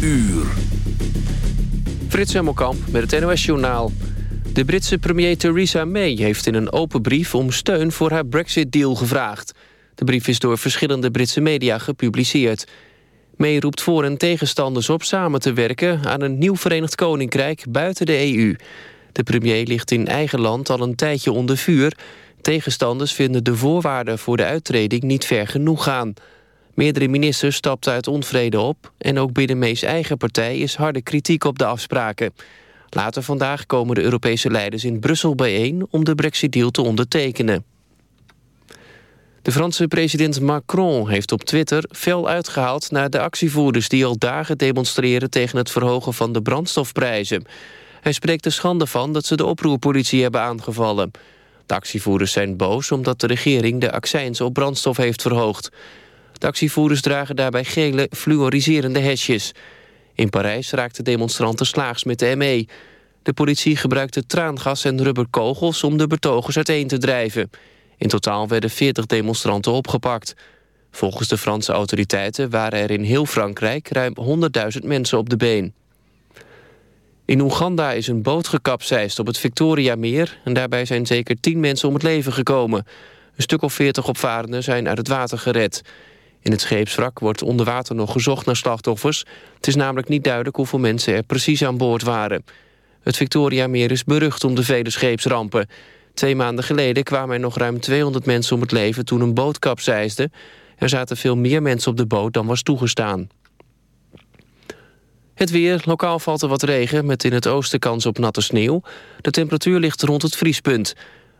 uur. Frits Hemmelkamp met het NOS-journaal. De Britse premier Theresa May heeft in een open brief... om steun voor haar Brexit-deal gevraagd. De brief is door verschillende Britse media gepubliceerd. May roept voor- en tegenstanders op samen te werken... aan een nieuw Verenigd Koninkrijk buiten de EU. De premier ligt in eigen land al een tijdje onder vuur. Tegenstanders vinden de voorwaarden voor de uittreding niet ver genoeg gaan... Meerdere ministers stapten uit onvrede op... en ook binnen May's eigen partij is harde kritiek op de afspraken. Later vandaag komen de Europese leiders in Brussel bijeen... om de brexit-deal te ondertekenen. De Franse president Macron heeft op Twitter fel uitgehaald... naar de actievoerders die al dagen demonstreren... tegen het verhogen van de brandstofprijzen. Hij spreekt er schande van dat ze de oproerpolitie hebben aangevallen. De actievoerders zijn boos omdat de regering de accijns op brandstof heeft verhoogd. De actievoerders dragen daarbij gele fluoriserende hesjes. In Parijs raakten demonstranten slaags met de ME. De politie gebruikte traangas en rubberkogels om de betogers uiteen te drijven. In totaal werden 40 demonstranten opgepakt. Volgens de Franse autoriteiten waren er in heel Frankrijk ruim 100.000 mensen op de been. In Oeganda is een boot gekapseist op het Victoriameer... en daarbij zijn zeker 10 mensen om het leven gekomen. Een stuk of 40 opvarenden zijn uit het water gered. In het scheepswrak wordt onder water nog gezocht naar slachtoffers. Het is namelijk niet duidelijk hoeveel mensen er precies aan boord waren. Het Victoriameer is berucht om de vele scheepsrampen. Twee maanden geleden kwamen er nog ruim 200 mensen om het leven toen een boot kapseisde. Er zaten veel meer mensen op de boot dan was toegestaan. Het weer. Lokaal valt er wat regen met in het oosten kans op natte sneeuw. De temperatuur ligt rond het vriespunt.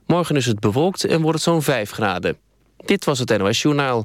Morgen is het bewolkt en wordt het zo'n 5 graden. Dit was het NOS Journaal.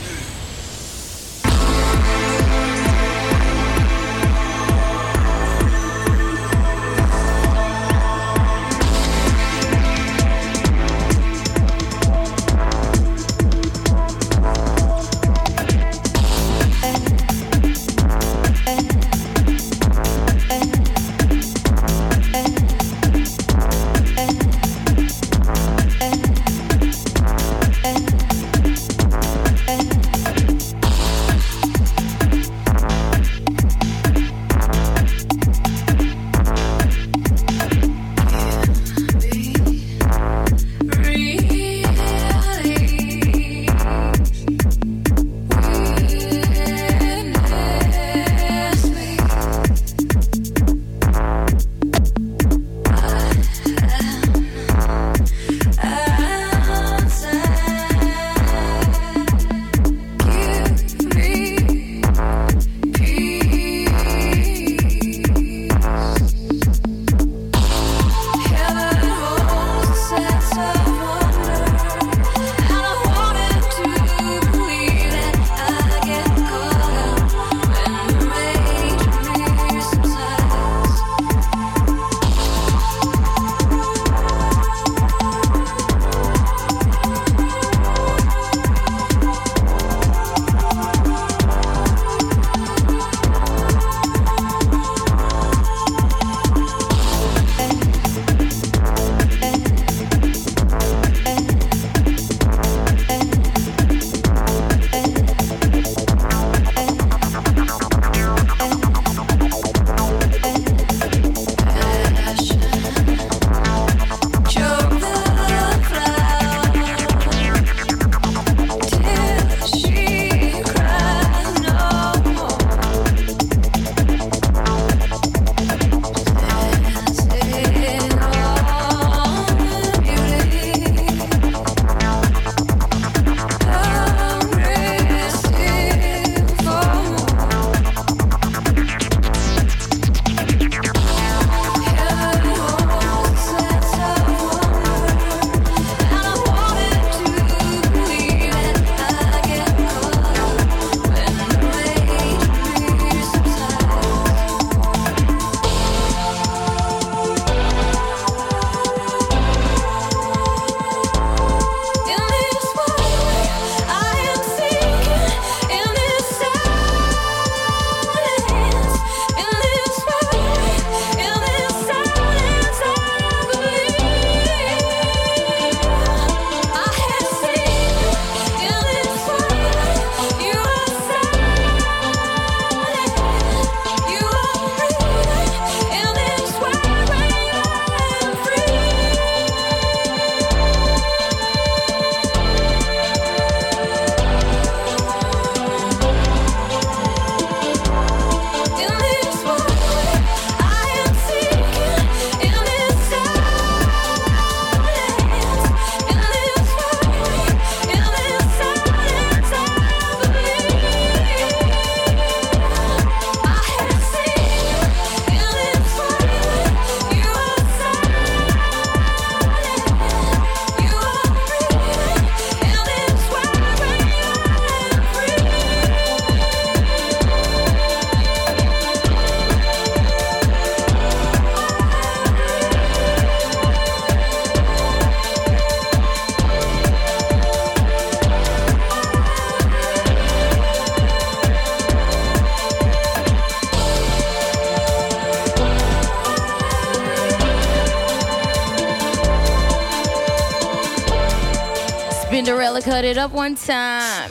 up one time.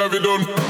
Have it done.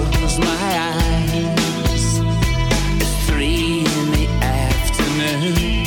close my eyes. It's three in the afternoon.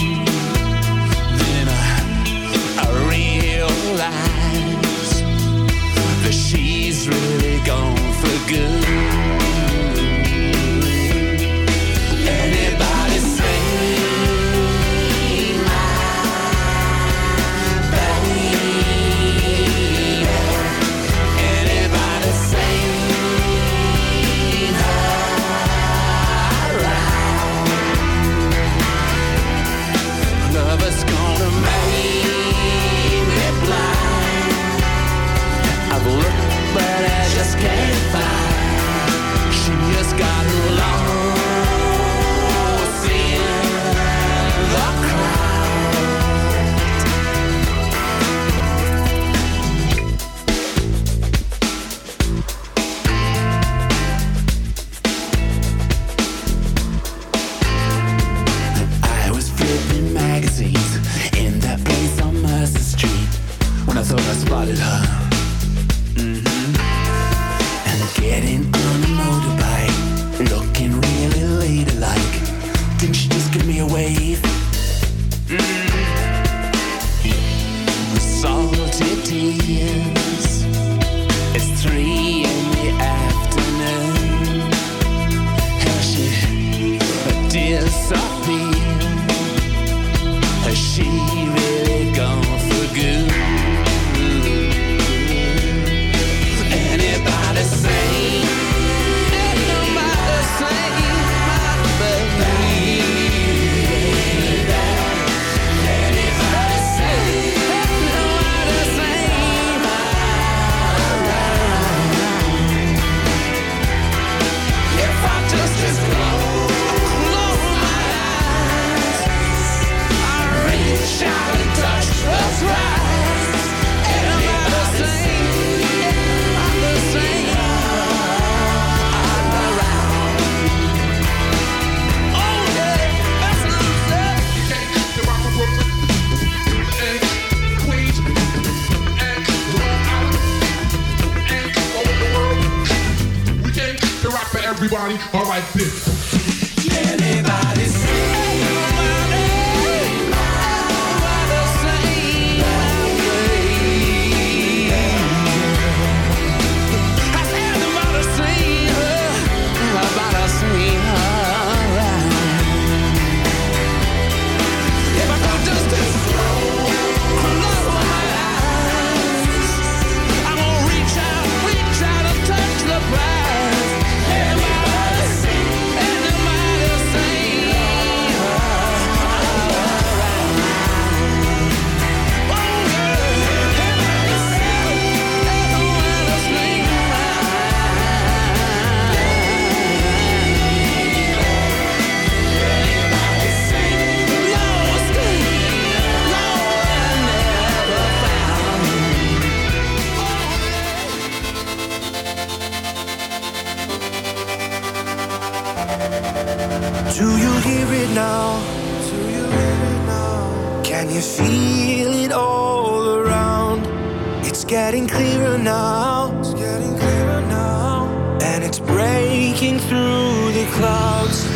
It's breaking through the clouds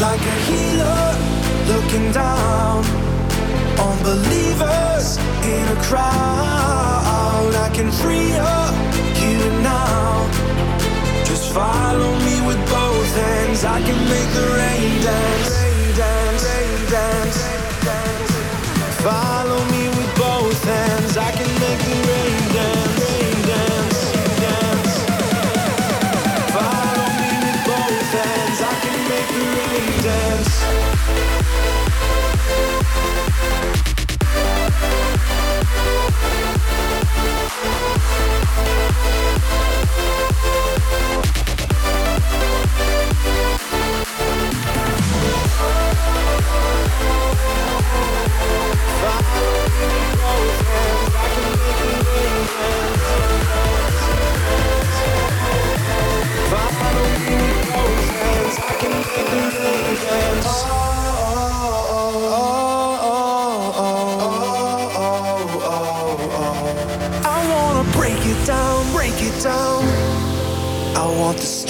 like a healer looking down on believers in a crowd. I can free up here now. Just follow me with both hands. I can make the rain dance. Rain dance, rain dance. Follow me with both hands. I can make the day.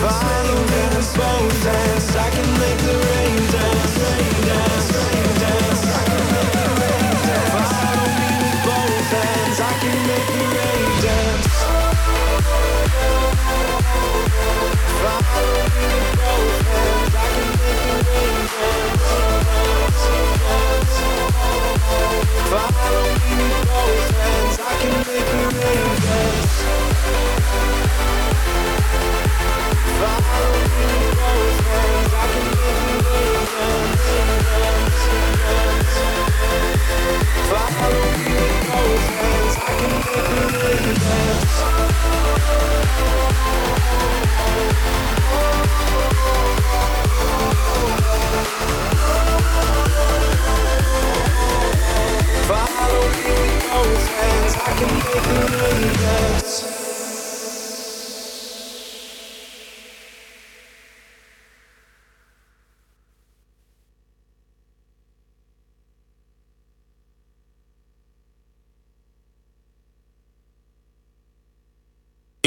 Follow me, can dance, dance, I can make the rain dance, rain dance.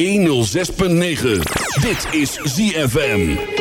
106.9. Dit is ZFM.